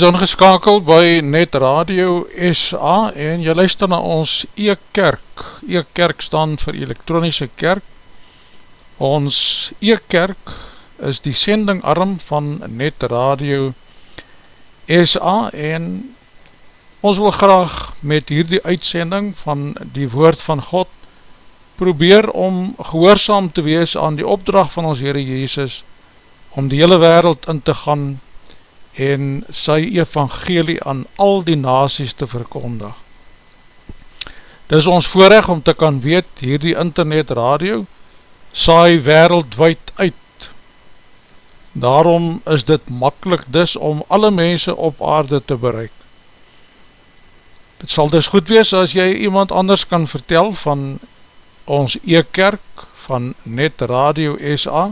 Is ongeskakeld by Net Radio SA en jy luister na ons E-Kerk. E-Kerk staan vir elektronische kerk. Ons E-Kerk is die sendingarm van Net Radio SA en ons wil graag met hierdie uitsending van die woord van God probeer om gehoorzaam te wees aan die opdracht van ons Heere Jezus om die hele wereld in te gaan en sy evangelie aan al die nasies te verkondig. Dis ons voorrecht om te kan weet, hierdie internet radio, saai wereldwijd uit. Daarom is dit makkelijk dis om alle mense op aarde te bereik. Het sal dus goed wees as jy iemand anders kan vertel van ons e-kerk van Net Radio SA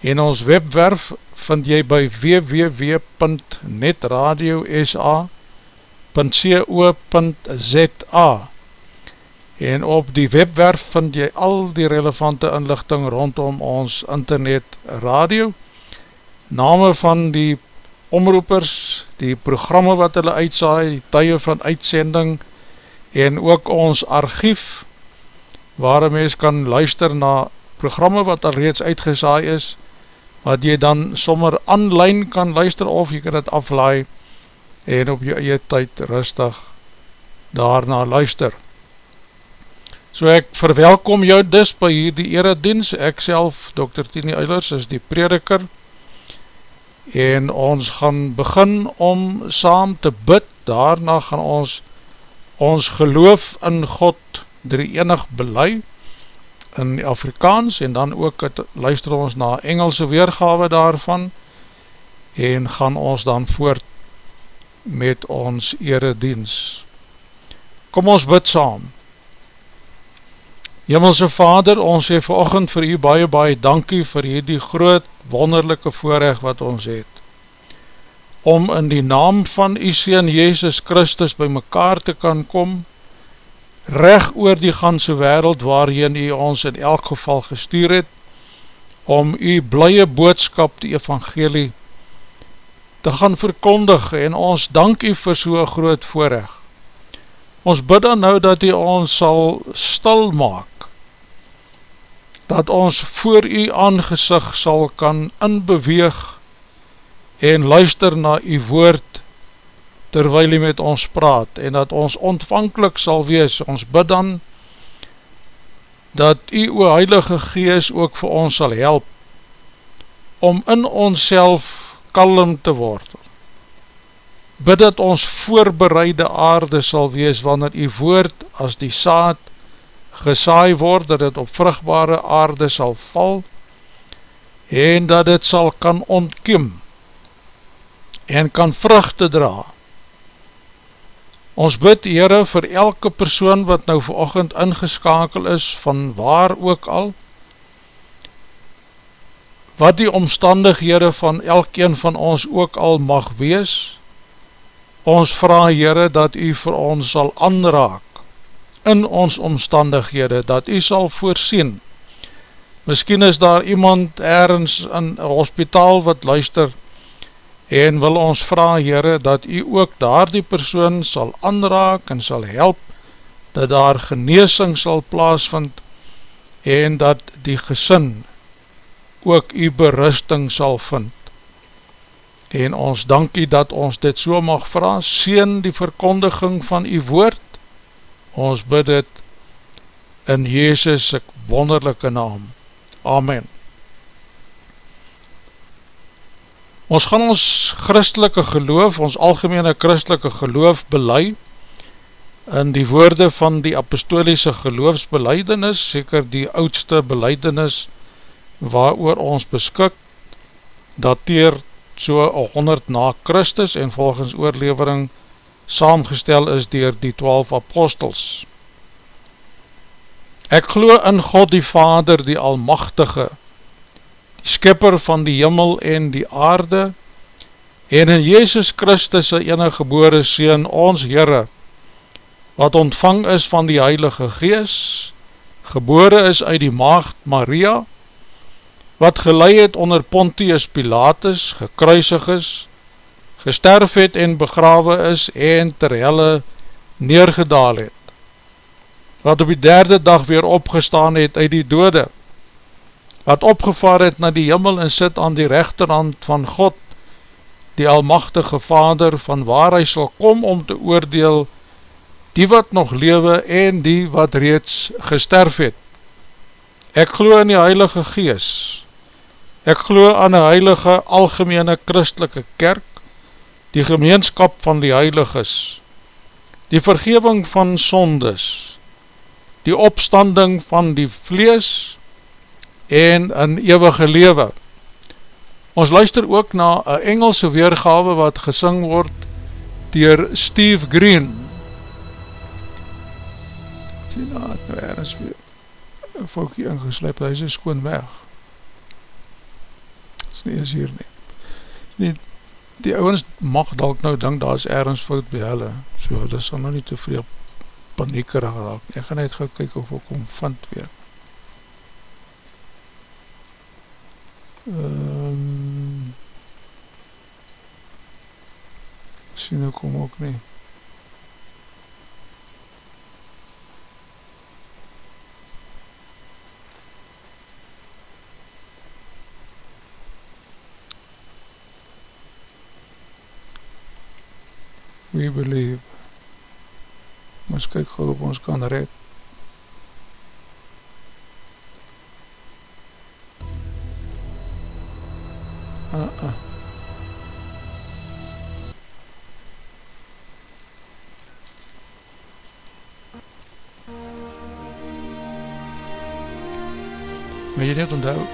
en ons webwerf vind jy by www.netradiosa.co.za en op die webwerf vind jy al die relevante inlichting rondom ons internet radio, name van die omroepers, die programme wat hulle uitsaai, die tye van uitsending en ook ons archief waar een mens kan luister na programme wat al reeds uitgesaai is, wat jy dan sommer online kan luister of jy kan het aflaai en op jou eie tyd rustig daarna luister. So ek verwelkom jou dis by hierdie eredienst, ek self, Dr. Tini Eilers, is die prediker en ons gaan begin om saam te bid, daarna gaan ons ons geloof in God drie enig beleid in Afrikaans en dan ook het, luister ons na Engelse weergawe daarvan en gaan ons dan voort met ons eredienst. Kom ons bid saam. Hemelse Vader, ons sê verochend vir u baie baie dankie vir hierdie groot wonderlijke voorrecht wat ons het. Om in die naam van u Seen Jezus Christus by mekaar te kan kom, reg oor die ganse wereld waarin u ons in elk geval gestuur het, om u blye boodskap die evangelie te gaan verkondig en ons dank u vir so'n groot voorrecht. Ons bid dan nou dat u ons sal stil maak, dat ons voor u aangezig sal kan inbeweeg en luister na u woord terwijl hy met ons praat en dat ons ontvankelijk sal wees, ons bid dan dat u o heilige gees ook vir ons sal help om in ons kalm te word. Bid dat ons voorbereide aarde sal wees wanneer u woord as die saad gesaai word, dat het op vruchtbare aarde sal val en dat het sal kan ontkiem en kan vruchte draa Ons bid Heere vir elke persoon wat nou verochend ingeskakel is van waar ook al, wat die omstandighede van elkeen van ons ook al mag wees, ons vraag Heere dat u vir ons sal aanraak in ons omstandighede, dat u sal voorsien. Misschien is daar iemand ergens in een hospitaal wat luister, en wil ons vraag Heere dat u ook daar die persoon sal aanraak en sal help dat daar geneesing sal plaasvind en dat die gesin ook u berusting sal vind. En ons dankie dat ons dit so mag vraag sien die verkondiging van u woord. Ons bid het in Jezus wonderlijke naam. Amen Ons gaan ons christelike geloof, ons algemene christelike geloof belei in die woorde van die apostoliese geloofsbeleidenis, seker die oudste beleidenis waar oor ons beskik, dateer so 100 na Christus en volgens oorlevering saamgestel is dier die 12 apostels. Ek glo in God die Vader, die Almachtige, skipper van die jimmel en die aarde, en in Jezus Christus sy enige gebore Seen, ons Heere, wat ontvang is van die Heilige Gees, gebore is uit die maagd Maria, wat geleid het onder Pontius Pilatus, gekruisig is, gesterf het en begrawe is en ter helle neergedaal het, wat op die derde dag weer opgestaan het uit die dode, wat opgevaar het na die jimmel en sit aan die rechterhand van God, die almachtige vader, van waar hy sal kom om te oordeel die wat nog lewe en die wat reeds gesterf het. Ek glo in die Heilige Gees, ek glo aan die Heilige Algemene Christelike Kerk, die gemeenskap van die Heiliges, die vergeving van sondes, die opstanding van die vlees en een eeuwige lewe. Ons luister ook na een Engelse weergawe wat gesing word dier Steve Green. Sien nou, het nou ergens weer een volkie ingesleep, hy is een skoon weg. Het is nie eens hier nie. nie die ouwens mag dalk nou dink, daar is ergens fout by hulle, so, dit sal nou nie te vrede paniekerig raak. Ek gaan net gaan kyk of ek kom vind weer. Um, sien ek kom ook nie. We believe. Ons kyk gauw op ons kan red. Maar jy net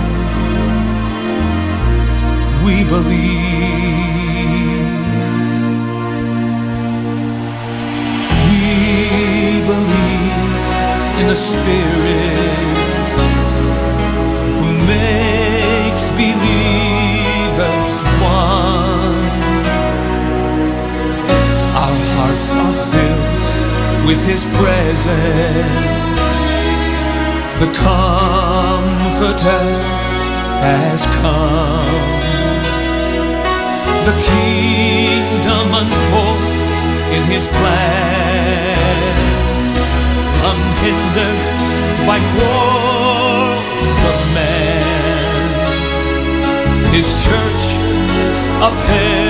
we believe. We believe in the Spirit who makes believers one. Our hearts are filled with His presence, the Comforter has come the kingdom unfolds in his plan. Unhindered by quarrels of man his church upheld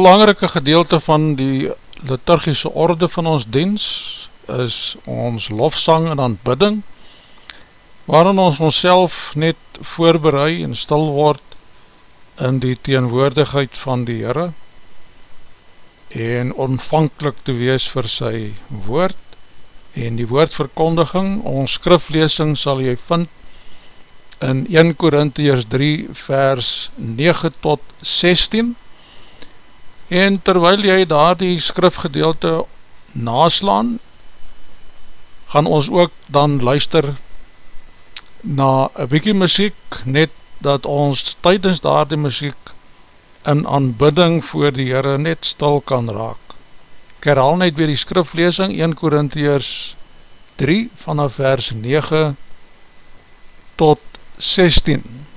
belangrike gedeelte van die liturgische orde van ons diens is ons lofsang en aanbidding waarin ons onszelf net voorbereid en stil word in die teenwoordigheid van die Heere en ontvankelijk te wees vir sy woord en die woordverkondiging, ons skriflesing sal jy vind in 1 Korintiërs 3 vers 9 tot 16 En terwyl jy daar die skrifgedeelte naslaan, gaan ons ook dan luister na een bykie muziek, net dat ons tydens daar die muziek in aanbidding voor die Heere net stil kan raak. Ek herhaal net weer die skriflesing 1 Korintiërs 3 vanaf vers 9 tot 16.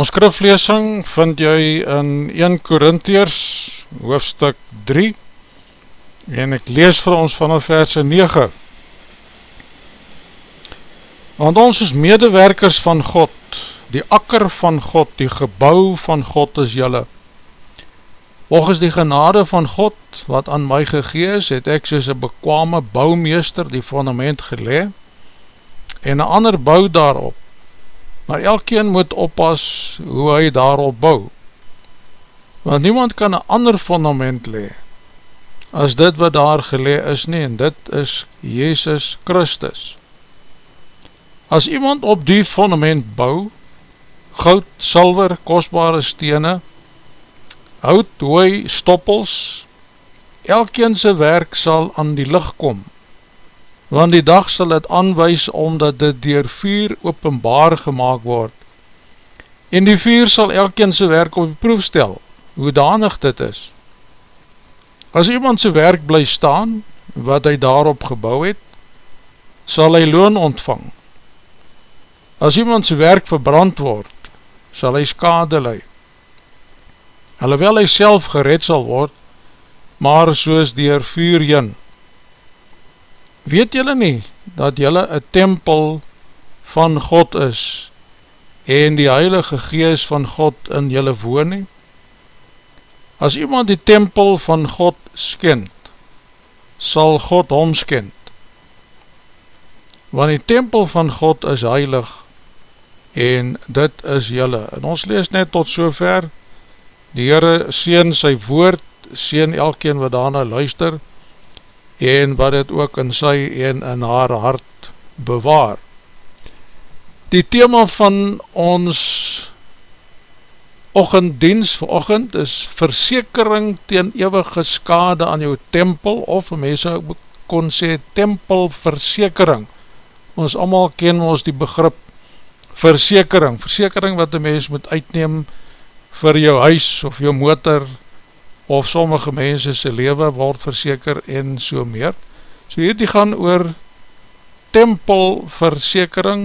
Ons skriflesing vind jy in 1 Korintiërs hoofstuk 3 en ek lees vir ons vanaf verse 9 Want ons is medewerkers van God, die akker van God, die gebouw van God is jylle. Volgens die genade van God wat aan my gegees, het ek soos een bekwame bouwmeester die fundament gelee en een ander bouw daarop maar elkeen moet oppas hoe hy daarop bou. Want niemand kan een ander fundament le, as dit wat daar gelee is nie, en dit is Jezus Christus. As iemand op die fundament bou, goud, silver, kostbare stene, hout, hooi, stoppels, elkeen sy werk sal aan die licht kom, want die dag sal het aanwijs omdat dit dier vuur openbaar gemaakt word. En die vuur sal elkeen sy werk op die proef stel, hoe danig dit is. As iemand sy werk bly staan, wat hy daarop gebouw het, sal hy loon ontvang. As iemand sy werk verbrand word, sal hy skade lei. Alhoewel hy self gered sal word, maar soos dier vuur jyn, weet jylle nie, dat jylle een tempel van God is, en die heilige gees van God in jylle woon nie? As iemand die tempel van God skend, sal God hom skend. Want die tempel van God is heilig, en dit is jylle. En ons lees net tot sover, die Heere sien sy woord, sien elkeen wat daarna luister, en wat het ook in sy en in haar hart bewaar. Die thema van ons ochenddienst vir ochend is versekering teen eeuwige skade aan jou tempel of mense kon sê tempelversekering. Ons allemaal ken ons die begrip versekering, versekering wat die mens moet uitneem vir jou huis of jou motor of sommige mense sy leven word verseker en so meer. So hierdie gaan oor tempelversekering,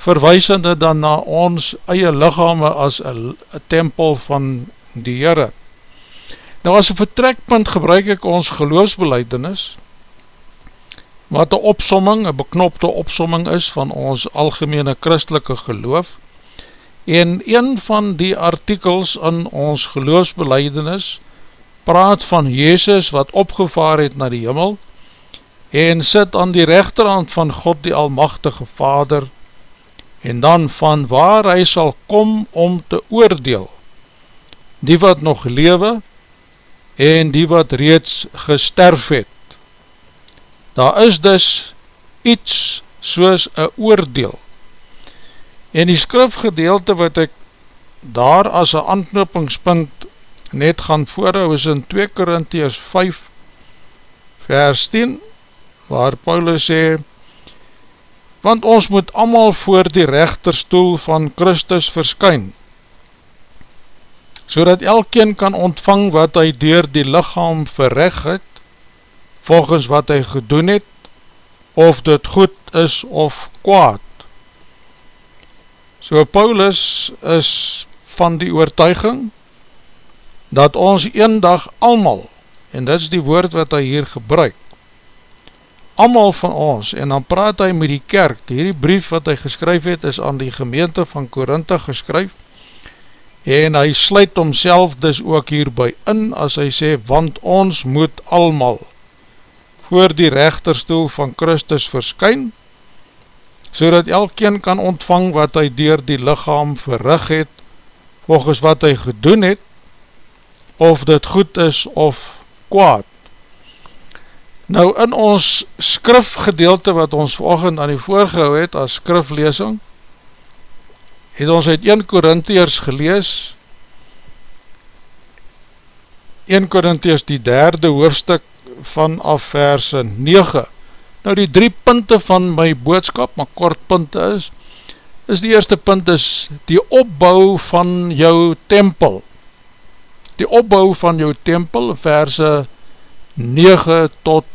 verwijsende dan na ons eie lichame as een tempel van die Heere. Nou as een vertrekpunt gebruik ek ons geloofsbeleidings, wat een opsomming, een beknopte opsomming is van ons algemene christelike geloof, en een van die artikels in ons geloofsbeleidings, praat van Jezus wat opgevaar het na die Himmel en sit aan die rechterhand van God die Almachtige Vader en dan van waar hy sal kom om te oordeel die wat nog lewe en die wat reeds gesterf het. Daar is dus iets soos een oordeel en die skrifgedeelte wat ek daar as een anknopingspunt net gaan voorhou is in 2 Korinties 5 vers 10 waar Paulus sê want ons moet allemaal voor die rechterstoel van Christus verskyn so dat elkeen kan ontvang wat hy door die lichaam verreg het volgens wat hy gedoen het of dit goed is of kwaad. So Paulus is van die oortuiging dat ons een dag almal, en dit is die woord wat hy hier gebruik, almal van ons, en dan praat hy met die kerk, hierdie brief wat hy geskryf het, is aan die gemeente van Korinthe geskryf, en hy sluit homself dus ook hierby in, as hy sê, want ons moet almal voor die rechterstoel van Christus verskyn, so dat elkeen kan ontvang wat hy dier die lichaam verrig het, volgens wat hy gedoen het, of dit goed is of kwaad. Nou in ons skrifgedeelte wat ons volgend aan die voorgehou het as skriflesing, het ons uit 1 Korintiërs gelees, 1 Korintiërs die derde hoofstuk vanaf verse 9. Nou die drie punte van my boodskap, maar kort punte is, is die eerste punt is die opbouw van jou tempel, die opbouw van jou tempel, verse 9 tot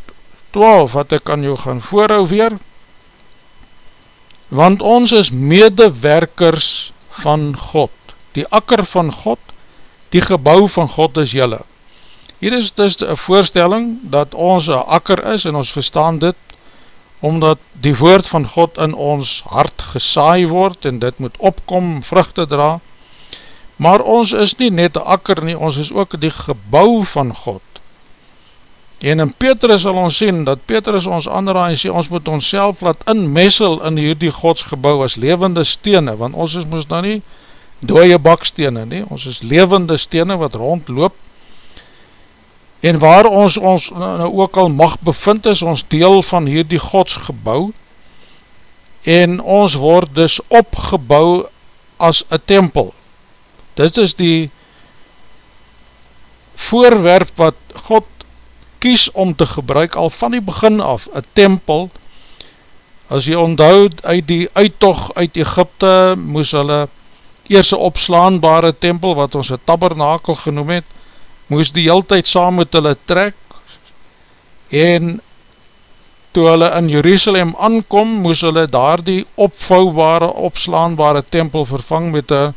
12, wat ek aan jou gaan voorhou weer, want ons is medewerkers van God. die akker van God, die gebouw van God is jylle. Hier is dus een voorstelling dat ons een akker is en ons verstaan dit omdat die woord van God in ons hart gesaai word en dit moet opkom, vruchte dra, maar ons is nie net een akker nie, ons is ook die gebouw van God. En in Petrus sal ons sien, dat Petrus ons aanraai en sê, ons moet ons self laat inmessel in hierdie godsgebouw as levende stene, want ons is moest nou nie dooie bakstene nie, ons is levende stene wat rondloop, en waar ons ons nou ook al mag bevind is, ons deel van hierdie godsgebouw, en ons word dus opgebouw as een tempel. Dit is die voorwerp wat God kies om te gebruik al van die begin af, een tempel, as jy onthoud uit die uittocht uit Egypte, moes hulle eers een opslaanbare tempel, wat ons een tabernakel genoem het, moes die heel tyd saam met hulle trek, en toe hulle in Jerusalem aankom, moes hulle daar die opvouwbare, opslaanbare tempel vervang met een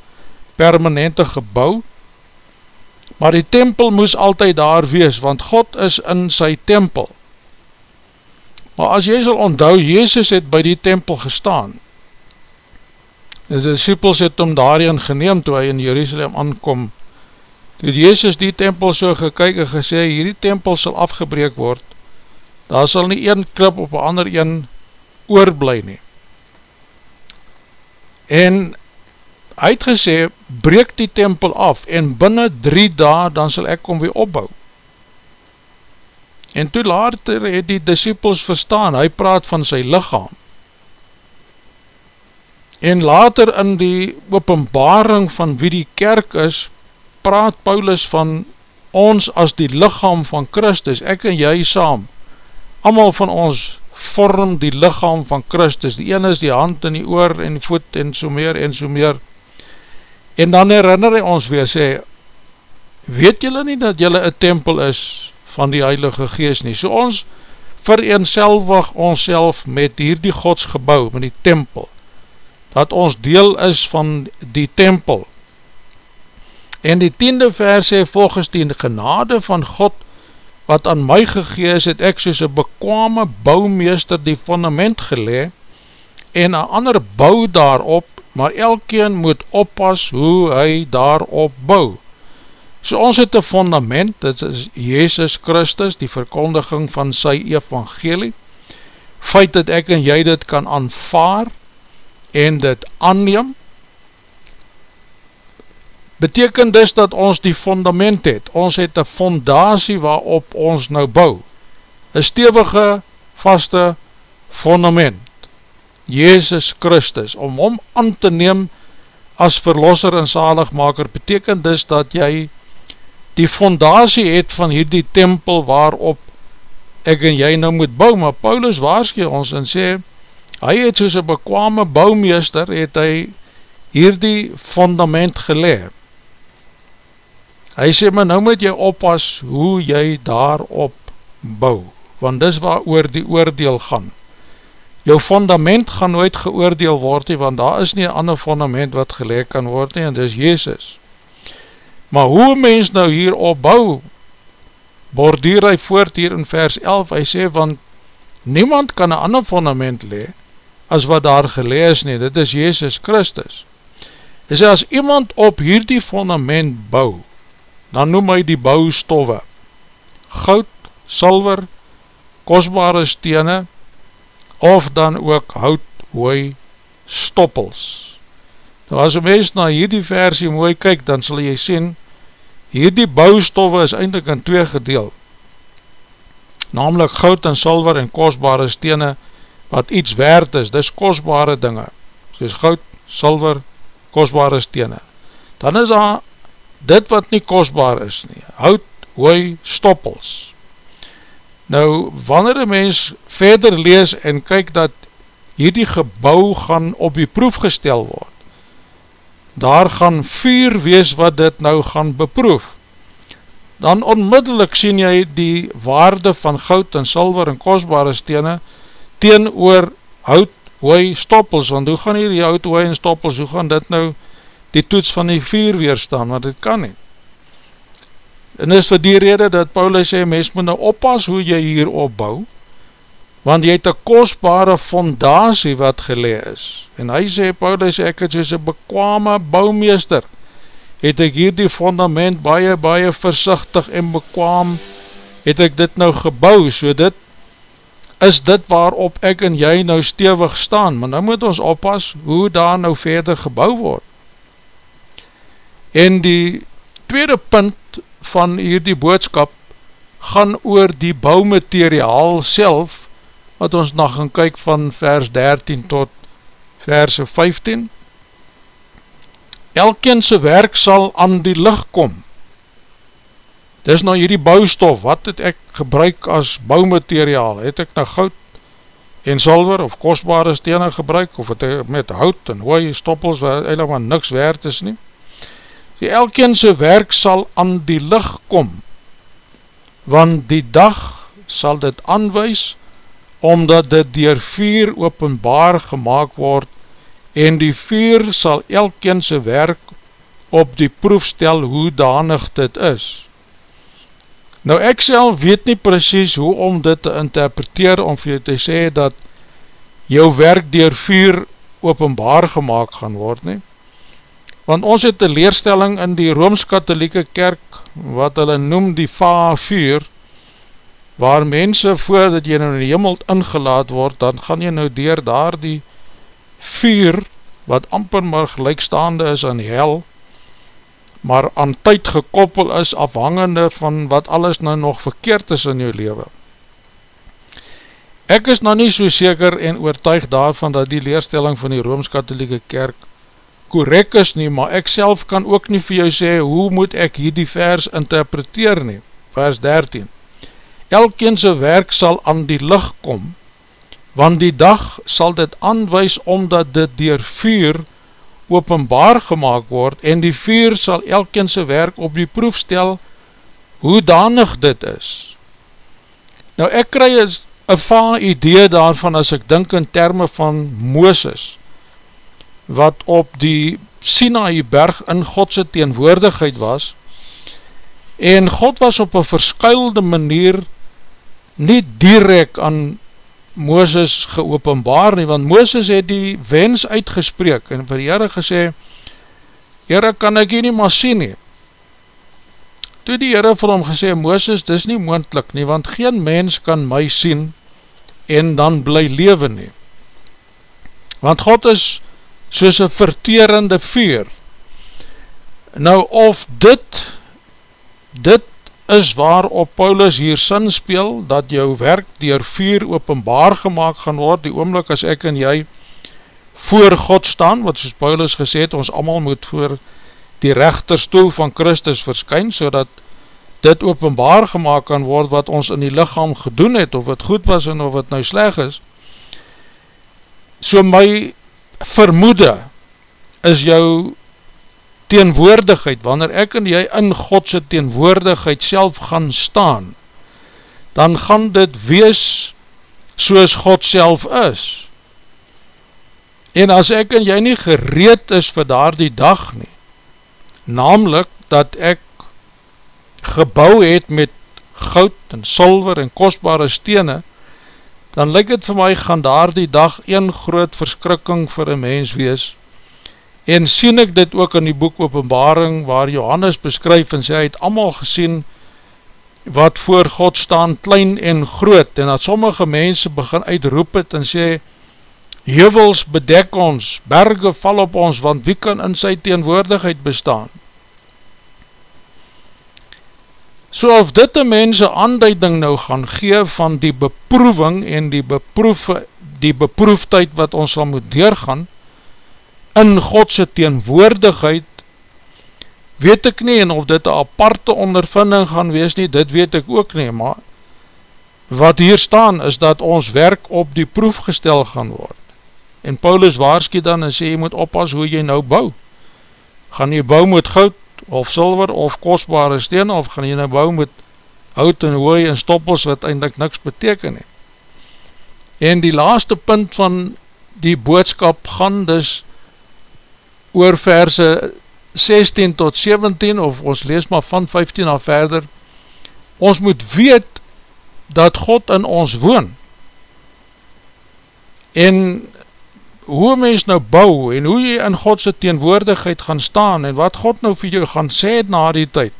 permanente gebouw, maar die tempel moes altyd daar wees, want God is in sy tempel. Maar as jy sal onthou, Jezus het by die tempel gestaan, die disciples het om daarin geneem, toe hy in Jerusalem aankom, toe Jezus die tempel so gekyk en gesê, hierdie tempel sal afgebreek word, daar sal nie een klip op een ander een oorblij nie. En hy het gesê, breek die tempel af en binnen drie dae dan sal ek kom weer opbou. En toe later het die disciples verstaan, hy praat van sy lichaam. En later in die openbaring van wie die kerk is, praat Paulus van ons as die lichaam van Christus, ek en jy saam, allemaal van ons vorm die lichaam van Christus, die ene is die hand en die oor en die voet en so meer en so meer, En dan herinner hy ons weer sê, weet julle nie dat julle een tempel is van die Heilige Geest nie? So ons vereenselwig ons met hierdie godsgebouw, met die tempel, dat ons deel is van die tempel. En die tiende vers sê, volgens die genade van God, wat aan my gegees het, ek soos een bekwame bouwmeester die fundament gelee, en een ander bouw daarop, maar elkeen moet oppas hoe hy daarop bou. So ons het een fundament, dit is Jezus Christus, die verkondiging van sy evangelie, feit dat ek en jy dit kan aanvaar en dit aanneem, beteken dus dat ons die fundament het, ons het een fondatie waarop ons nou bou, een stevige, vaste fundament, Jezus Christus, om hom aan te neem as verlosser en zaligmaker, beteken dus dat jy die fondatie het van hierdie tempel waarop ek en jy nou moet bou, maar Paulus waarskie ons en sê, hy het soos een bekwame bouwmeester, het hy hierdie fundament geleer. Hy sê, maar nou moet jy oppas hoe jy daarop bou, want dis waar oor die oordeel gaan jou fundament gaan nooit geoordeel word nie, want daar is nie een ander fundament wat gelijk kan word nie, en dis Jezus. Maar hoe mens nou hier opbou, bordeer hy voort hier in vers 11, hy sê, want niemand kan een ander fundament le, as wat daar gelees nie, dit is Jezus Christus. Hy sê, as iemand op hierdie fundament bou, dan noem hy die bouwstoffe, goud, silver, kostbare stene, of dan ook hout, hooi, stoppels. Nou as een mens na hierdie versie mooi kyk, dan sal jy sien, hierdie bouwstoffe is eindelijk in twee gedeel, namelijk goud en silver en kostbare stene, wat iets werd is, dis kostbare dinge, soos goud, silver, kostbare stene. Dan is daar dit wat nie kostbaar is nie, hout, hooi, stoppels, Nou, wanneer een mens verder lees en kyk dat hierdie gebouw gaan op die proef gestel word, daar gaan vuur wees wat dit nou gaan beproef, dan onmiddellik sien jy die waarde van goud en silver en kostbare stene teen oor hout, hooi, stoppels, want hoe gaan hier die hout, hooi en stoppels, hoe gaan dit nou die toets van die vuur weerstaan, want dit kan nie. En is vir die rede dat Paulus sê, mens moet nou oppas hoe jy hier opbouw, want jy het een kostbare fondatie wat gelee is. En hy sê, Paulus ek het soos een bekwame bouwmeester, het ek hier die fundament baie, baie versichtig en bekwam, het ek dit nou gebouw, so dit is dit waarop ek en jy nou stevig staan, maar nou moet ons oppas hoe daar nou verder gebouw word. En die tweede punt van hierdie boodskap gaan oor die bouwmateriaal self, wat ons nog gaan kyk van vers 13 tot vers 15. Elkeen sy werk sal aan die licht kom, Dis nou hierdie bouwstof, wat het ek gebruik as bouwmateriaal? Het ek nou goud en silver of kostbare stenen gebruik, of het ek met hout en hooi stoppels, wat eindelijk maar niks waard is nie? Die elkeen sy werk sal aan die licht kom, want die dag sal dit aanwijs, omdat dit dier vuur openbaar gemaakt word, en die vuur sal elkeen sy werk op die proef stel hoe danig dit is. Nou ek self weet nie precies hoe om dit te interpreteer om vir jy te sê dat jou werk dier vuur openbaar gemaakt gaan word nie. Want ons het een leerstelling in die Rooms-Katholieke kerk wat hulle noem die va vuur waar mense voordat jy nou in die hemel ingelaat word dan gaan jy nou dier daar die vuur wat amper maar gelijkstaande is aan hel maar aan tyd gekoppel is afhangende van wat alles nou nog verkeerd is in jou leven. Ek is nou nie so seker en oortuig daarvan dat die leerstelling van die Rooms-Katholieke Kerk correct is nie, maar ek self kan ook nie vir jou sê, hoe moet ek hierdie vers interpreteer nie, vers 13. Elkeen sy werk sal aan die licht kom, want die dag sal dit aanwijs omdat dit dier vuur openbaar gemaakt word en die vuur sal elkeen sy werk op die proef stel hoe danig dit is. Nou ek kry een vaal idee daarvan as ek dink in termen van Mooses wat op die Sinaï berg in Godse teenwoordigheid was en God was op een verskuilde manier nie direct aan Mooses geopenbaar nie, want Mooses het die wens uitgespreek en vir die Heere gesê, Heere kan ek hier nie maar sien nie. Toe die Heere vir hom gesê, Mooses dis nie moendlik nie, want geen mens kan my sien en dan bly leven nie. Want God is soos een verterende vuur. Nou of dit, dit is waarop Paulus hier sin speel, dat jou werk dier vuur openbaar gemaakt gaan word, die oomlik as ek en jy voor God staan, wat soos Paulus gesê het, ons allemaal moet voor die rechterstoel van Christus verskyn, so dat dit openbaar gemaakt kan word, wat ons in die lichaam gedoen het, of het goed was en of het nou sleg is. So my vermoede is jou teenwoordigheid, wanneer ek en jy in Godse teenwoordigheid self gaan staan, dan gaan dit wees soos God self is. En as ek en jy nie gereed is vir daar die dag nie, namelijk dat ek gebouw het met goud en silver en kostbare stene, dan lyk het vir my gaan daar die dag een groot verskrikking vir een mens wees, En sien ek dit ook in die boek openbaring waar Johannes beskryf en sê hy het allemaal gesien wat voor God staan klein en groot en dat sommige mense begin uitroep het en sê hevels bedek ons, berge val op ons want wie kan in sy teenwoordigheid bestaan? So of dit die mense aanduiding nou gaan gee van die beproeving en die beproef, die beproefdheid wat ons sal moet deurgaan, in Godse teenwoordigheid, weet ek nie, en of dit een aparte ondervinding gaan wees nie, dit weet ek ook nie, maar wat hier staan is dat ons werk op die proef gestel gaan word. En Paulus waarskie dan en sê, jy moet oppas hoe jy nou bou. Gaan jy bou met goud, of silver, of kostbare steen, of gaan jy nou bou met hout en hooi en stoppels, wat eindelijk niks beteken nie. En die laaste punt van die boodskap gaan dus oor verse 16 tot 17 of ons lees maar van 15 na verder ons moet weet dat God in ons woon en hoe mens nou bou en hoe jy in Godse teenwoordigheid gaan staan en wat God nou vir jou gaan sê na die tyd.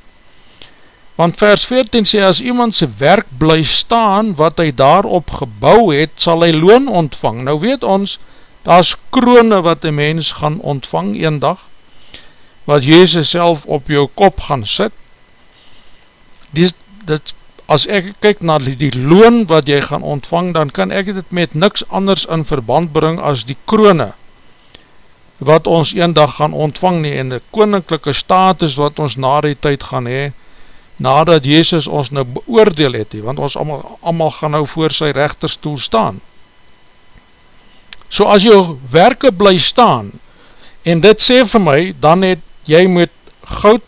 Want vers 14 sê, as iemand sy werk bly staan wat hy daarop gebouw het, sal hy loon ontvang. Nou weet ons, daar is kroone wat die mens gaan ontvang een dag, wat Jezus self op jou kop gaan sit. Die, dit as ek kyk na die, loon wat jy gaan ontvang, dan kan ek dit met niks anders in verband bring as die kroone wat ons een dag gaan ontvang nie, en die koninklijke status wat ons na die tyd gaan hee, nadat Jezus ons nou beoordeel het, want ons allemaal, allemaal gaan nou voor sy rechterstoel staan. So as jou werke bly staan, en dit sê vir my, dan het jy met goud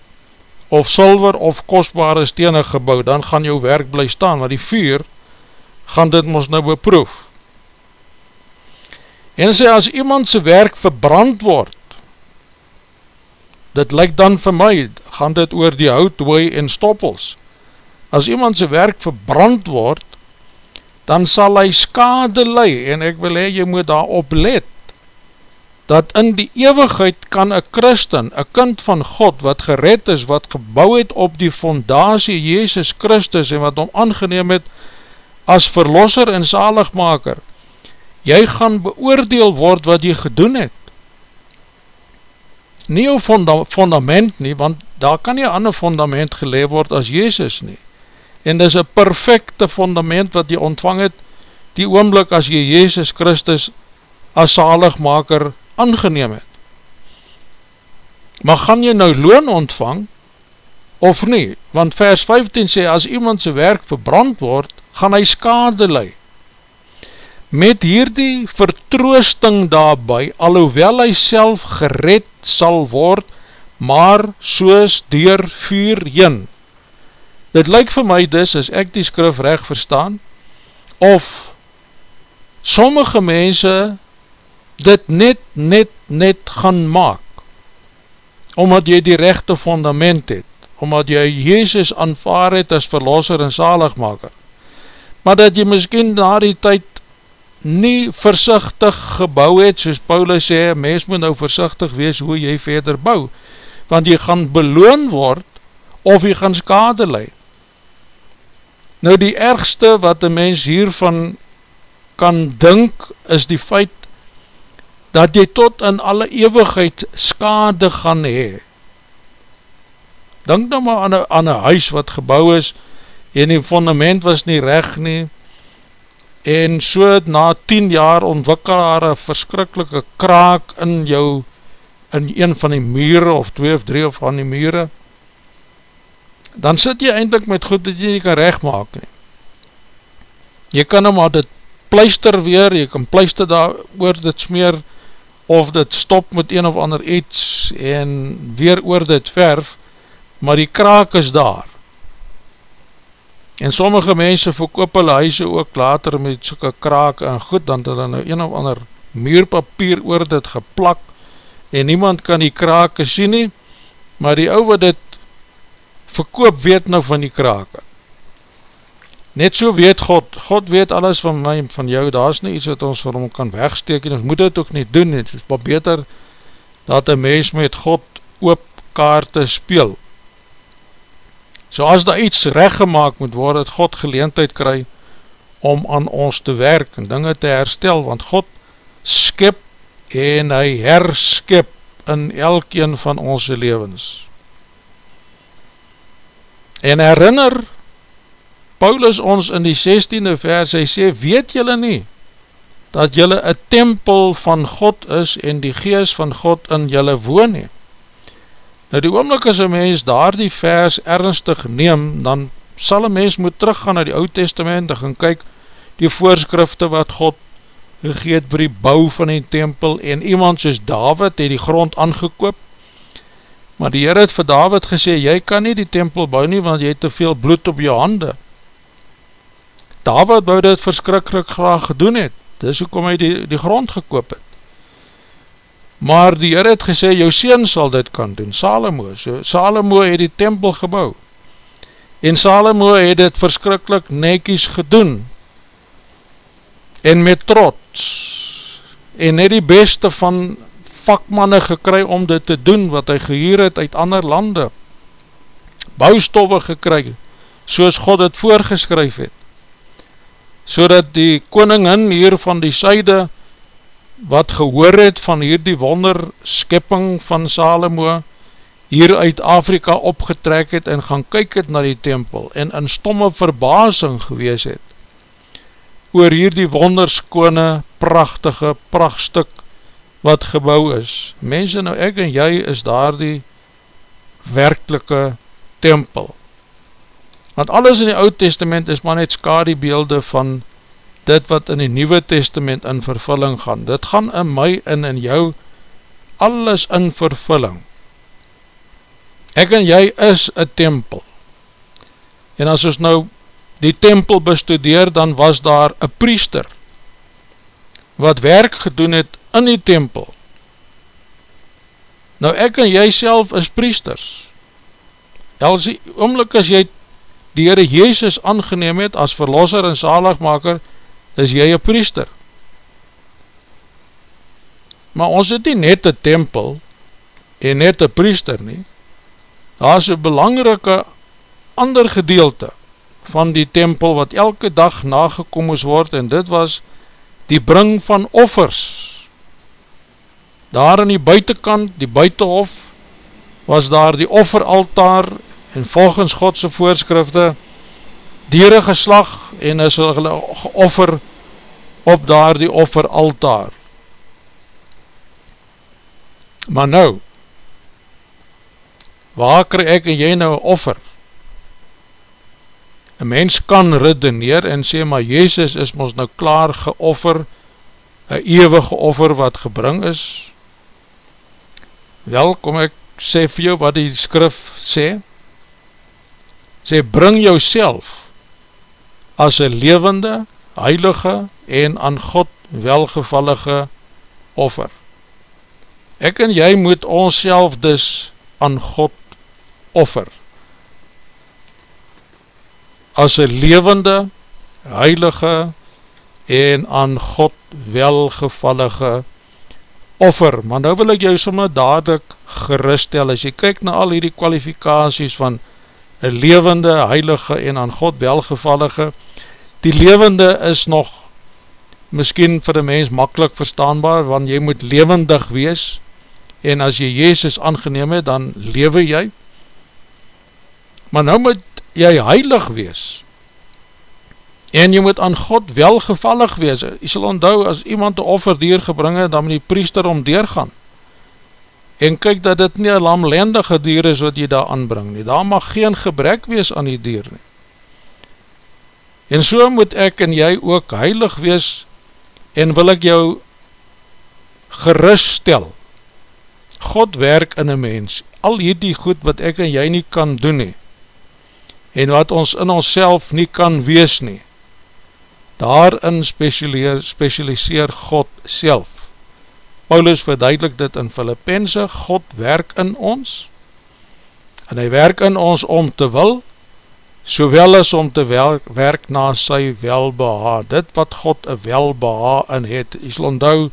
of silver of kostbare stene gebouw, dan gaan jou werk bly staan, want die vuur gaan dit ons nou beproef. En sê, as iemand sy werk verbrand word, dit lyk dan vir my, gaan dit oor die hout, hooi en stoppels. As iemand sy werk verbrand word, dan sal hy skade lei, en ek wil hee, jy moet daar op let, dat in die eeuwigheid kan een christen, een kind van God, wat gered is, wat gebouw het op die fondatie Jezus Christus, en wat hom aangeneem het as verlosser en zaligmaker, jy gaan beoordeel word wat jy gedoen het. Nie jou fonda fundament nie, want daar kan nie ander fundament geleef word as Jezus nie. En dis een perfecte fundament wat jy ontvang het, die oomblik as jy Jezus Christus as zaligmaker aangeneem het. Maar gaan jy nou loon ontvang, of nie? Want vers 15 sê, as iemand sy werk verbrand word, gaan hy skade lei. Met hierdie vertroosting daarby, alhoewel hy self gered sal word, maar soos deur vuur heen. Dit lyk vir my dis, as ek die skrif recht verstaan, of sommige mense dit net, net, net gaan maak, omdat jy die rechte fundament het, omdat jy Jezus aanvaar het as verlosser en zaligmaker, maar dat jy miskien na die tyd nie versichtig gebouw het, soos Paulus sê, mens moet nou versichtig wees hoe jy verder bouw, want jy gaan beloon word, of jy gaan skade leid. Nou die ergste wat een mens hiervan kan dink, is die feit dat jy tot in alle eeuwigheid skade gaan hee. Denk nou maar aan een, aan een huis wat gebouw is, en die fundament was nie recht nie, en so na 10 jaar ontwikkel haar een verskrikkelike kraak in jou, in een van die mure, of 2 of 3 of van die mure, dan sit jy eindelijk met goed dat jy nie kan recht maak nie. Jy kan nou maar dit pleister weer, jy kan pleister daar oor dit smeer, of dit stop met een of ander iets en weer oor dit verf, maar die kraak is daar. En sommige mense verkoop hulle huise ook later met soke kraak en goed, dan het hulle nou een of ander muurpapier oor dit geplak en niemand kan die kraak sien nie, maar die ou wat dit verkoop weet nou van die kraak. Net so weet God, God weet alles van my en van jou, daar is nie iets wat ons vir hom kan wegsteek, en ons moet dit ook nie doen, het is wat beter dat een mens met God oop kaarte speel. So as daar iets rechtgemaak moet word, het God geleentheid kry om aan ons te werk en dinge te herstel, want God skip en hy herskip in elkeen van ons levens. En herinner Paulus ons in die 16e vers, hy sê, weet jylle nie, dat jylle een tempel van God is en die gees van God in jylle woon he. Nou die oomlik as een mens daar die vers ernstig neem, dan sal een mens moet teruggaan na die oud testament en gaan kyk die voorskrifte wat God gegeet vir die bouw van die tempel en iemand soos David het die grond aangekoop, maar die Heer het vir David gesê, jy kan nie die tempel bouw nie, want jy het te veel bloed op jou hande, David wou dit verskrikkelijk graag gedoen het, dis hoe kom hy die, die grond gekoop het. maar die Heer het gesê, jou sien sal dit kan doen, Salomo, so Salomo het die tempel gebouw, en Salomo het dit verskrikkelijk nekies gedoen, en met trots, en het die beste van vakmanne gekry om dit te doen, wat hy gehuur het uit ander lande, bouwstoffe gekry, soos God het voorgeskryf het, so dat die koningin hier van die syde, wat gehoor het van hier die wonderskepping van Salomo, hier uit Afrika opgetrek het en gaan kyk het na die tempel en in stomme verbasing gewees het oor hier die wonderskone, prachtige, prachtstuk wat gebouw is. Mense nou ek en jy is daar die werkelike tempel. Want alles in die oud testament is maar net skadiebeelde van dit wat in die nieuwe testament in vervulling gaan. Dit gaan in my en in jou alles in vervulling. Ek en jy is een tempel. En as ons nou die tempel bestudeer, dan was daar een priester, wat werk gedoen het in die tempel. Nou ek en jy self is priesters. Als die oomlik as jy die Heere Jezus aangeneem het as verlosser en zaligmaker, is jy een priester. Maar ons het nie net een tempel en net een priester nie, daar is een belangrike ander gedeelte van die tempel wat elke dag nagekom moes word en dit was die bring van offers. Daar in die buitenkant, die buitenhof, was daar die offeraltaar en volgens Godse voorskrifte dieren geslag en is hulle geoffer op daar die offeraltaar. Maar nou, waar kry ek en jy nou offer? Een mens kan redeneer en sê, maar Jezus is ons nou klaar geoffer, een eeuwige offer wat gebring is. Wel, kom ek sê vir jou wat die skrif sê. Sê, bring jou as een levende, heilige en aan God welgevallige offer. Ek en jy moet ons dus aan God offer as een levende, heilige en aan God welgevallige offer. Maar nou wil ek jou somme dadelijk geristel, as jy kyk na al die kwalifikaties van een levende, heilige en aan God welgevallige, die levende is nog miskien vir die mens makkelijk verstaanbaar, want jy moet levendig wees, en as jy Jezus aangeneem het, dan lewe jy, maar nou moet jy heilig wees, en jy moet aan God welgevallig wees, jy sal onthou, as iemand een offer dier gebring het, dan moet die priester om deurgaan, en kyk dat dit nie een lamlendige dier is wat jy daar aanbring nie, daar mag geen gebrek wees aan die dier nie, en so moet ek en jy ook heilig wees, en wil ek jou gerust stel, God werk in een mens, al hierdie goed wat ek en jy nie kan doen nie, en wat ons in ons nie kan wees nie. Daarin specialiseer God self. Paulus verduidelik dit in Filippense, God werk in ons, en hy werk in ons om te wil, sowel as om te werk, werk na sy welbeha. Dit wat God een welbeha in het, is onthou,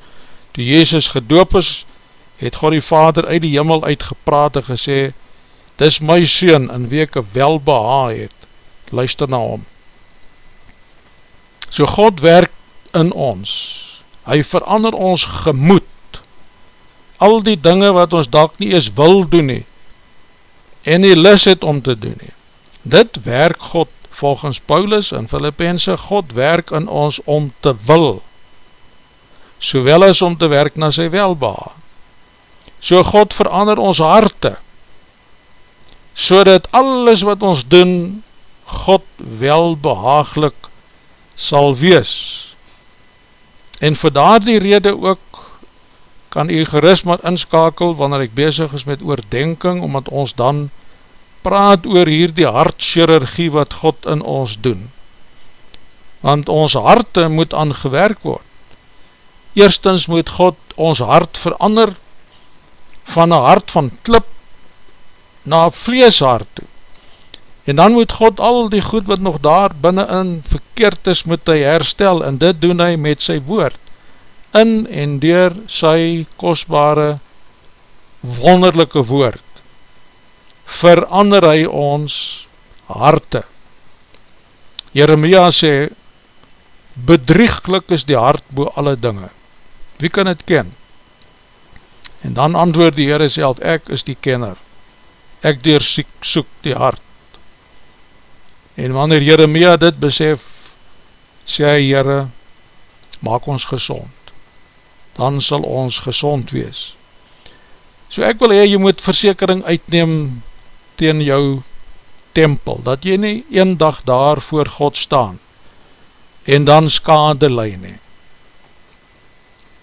toe Jezus gedoop is, het God die Vader uit die jimmel uitgepraat en gesê, dis my sien in wie ek wel beha het, luister na hom. So God werk in ons, hy verander ons gemoed, al die dinge wat ons dak nie eens wil doen nie, en nie lis het om te doen nie. Dit werk God volgens Paulus in Filippense, God werk in ons om te wil, sowel as om te werk na sy welbeha. So God verander ons harte, so dat alles wat ons doen, God wel behaaglik sal wees. En vir daar die rede ook, kan u gerust maar inskakel, wanneer ek bezig is met oordenking, omdat ons dan praat oor hier die hartchirurgie wat God in ons doen. Want ons harte moet aangewerk word. Eerstens moet God ons hart verander, van een hart van klip na een vleeshart toe. En dan moet God al die goed wat nog daar binnenin verkeerd is, moet hy herstel, en dit doen hy met sy woord, in en door sy kostbare, wonderlijke woord, verander hy ons harte. Jeremia sê, bedrieglik is die hart boe alle dinge. Wie kan het ken? En dan antwoord die Heere self, ek is die kenner. Ek deur siek soek die hart. En wanneer Jeremia dit besef, sê hy, Heere, maak ons gezond. Dan sal ons gezond wees. So ek wil hee, jy moet versekering uitneem teen jou tempel, dat jy nie een dag daar voor God staan, en dan skade lei nie.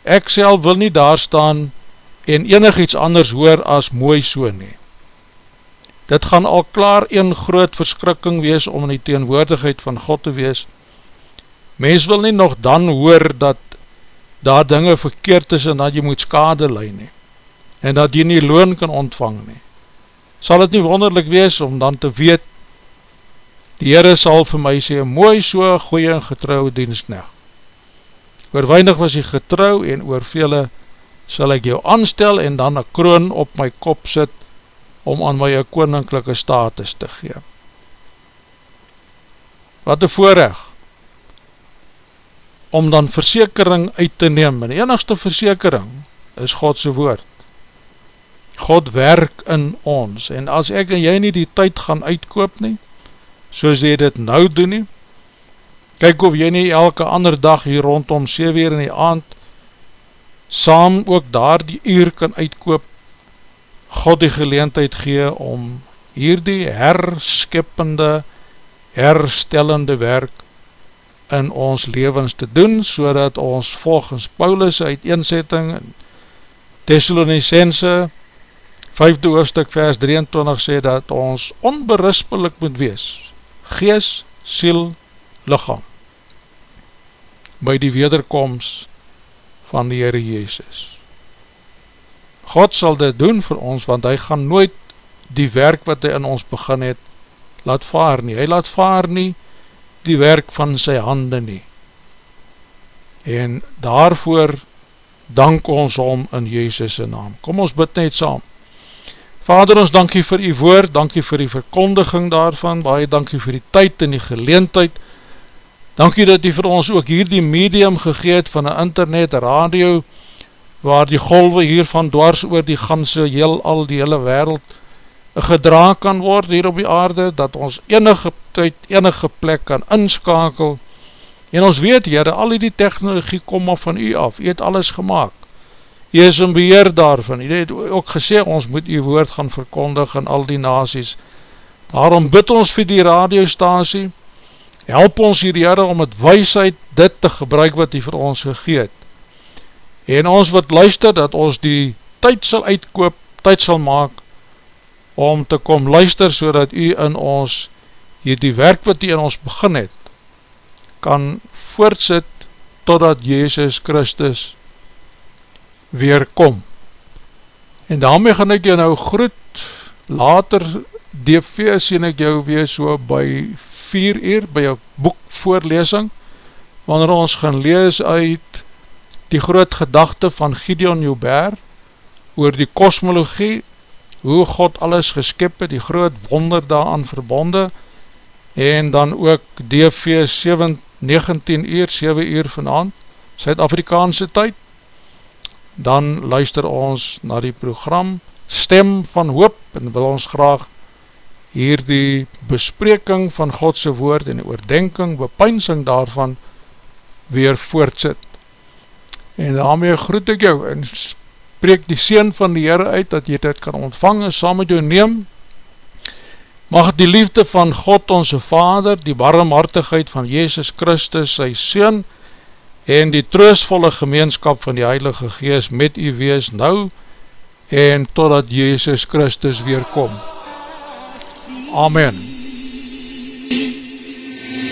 Ek self wil nie daar staan, en enig iets anders hoor as mooi so nie. Dit gaan al klaar een groot verskrikking wees om in die teenwoordigheid van God te wees. Mens wil nie nog dan hoor dat daar dinge verkeerd is en dat jy moet skade lei nie. En dat jy nie loon kan ontvang nie sal het nie wonderlik wees om dan te weet, die Heere sal vir my sê, mooi so, goeie en getrouw dienstnecht. Oor weinig was hy getrouw en oor vele sal ek jou aanstel en dan een kroon op my kop sit om aan my een koninklijke status te gee. Wat een voorrecht om dan versekering uit te neem en enigste versekering is Godse woord. God werk in ons, en as ek en jy nie die tyd gaan uitkoop nie, soos jy dit nou doen nie, kyk of jy nie elke ander dag hier rondom 7 uur in die aand, saam ook daar die uur kan uitkoop, God die geleentheid gee om hier die herskippende, herstellende werk in ons levens te doen, so dat ons volgens Paulus uit eenzetting in Thessalonicense Vijfde hoofdstuk vers 23 sê dat ons onberispelik moet wees, gees, siel, lichaam, by die wederkomst van die Heere Jezus. God sal dit doen vir ons, want hy gaan nooit die werk wat hy in ons begin het, laat vaar nie. Hy laat vaar nie die werk van sy hande nie. En daarvoor dank ons om in Jezus' naam. Kom ons bid net saam. Vader, ons dankie vir die woord, dankie vir die verkondiging daarvan, baie dankie vir die tyd en die geleentheid, dankie dat die vir ons ook hier die medium gegeet van een internet, radio, waar die golwe hiervan dwars oor die ganse heel al die hele wereld gedra kan word hier op die aarde, dat ons enige tyd, enige plek kan inskakel, en ons weet, Heere, al die technologie kom af van u af, u het alles gemaakt, Jy is in beheer daarvan. Jy het ook gesê, ons moet die woord gaan verkondig in al die nasies. Daarom bid ons vir die radiostasie, help ons hier jare om het weisheid dit te gebruik wat hy vir ons gegeet. En ons wat luister, dat ons die tyd sal uitkoop, tyd sal maak, om te kom luister, so dat u in ons, hier die werk wat u in ons begin het, kan voortsit, totdat Jezus Christus weer kom. En daarmee gaan ek jou nou groet, later DV sien ek jou weer so by 4 uur, by jou boekvoorlesing, wanneer ons gaan lees uit die groot gedachte van Gideon Joubert, oor die kosmologie, hoe God alles geskip het, die groot wonder daaraan verbonde, en dan ook DV 7, 19 uur, 7 uur vanavond, Suid-Afrikaanse tyd, dan luister ons na die program Stem van Hoop en wil ons graag hier die bespreking van Godse woord en die oordenking, bepeinsing daarvan weer voortsit. En daarmee groet ek jou en spreek die Seen van die Heere uit dat jy dit kan ontvang en saam met jou neem. Mag die liefde van God onze Vader, die barmhartigheid van Jezus Christus, sy Seen, en die troostvolle gemeenskap van die Heilige Gees met u wees nou en totdat Jezus Christus weerkom. Amen.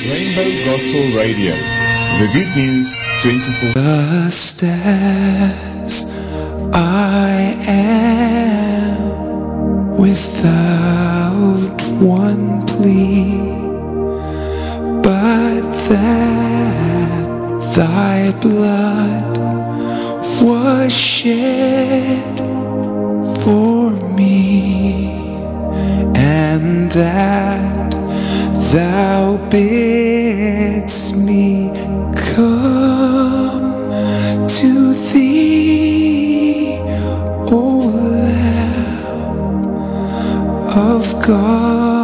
Rainbow Gospel Radio, the good news 24 Just as I am without one plea, but that thy blood was shed for me, and that thou bidst me come to thee, of God.